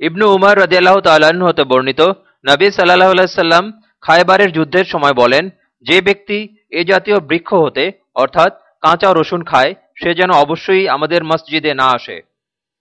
ইবনু উমার রদিয়াল্লাহ তাল্লাহ্ন হতে বর্ণিত, নবী সাল্লাহ সাল্লাম খায়বারের যুদ্ধের সময় বলেন, যে ব্যক্তি এ জাতীয় বৃক্ষ হতে, অর্থাৎ কাঁচা রসুন খায়, সে যেন অবশ্যই আমাদের মসজিদে না আসে।